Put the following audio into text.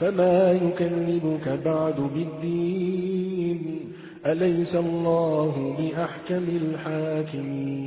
فما يكذبك بعد بالدين أليس الله بأحكم الحاكمين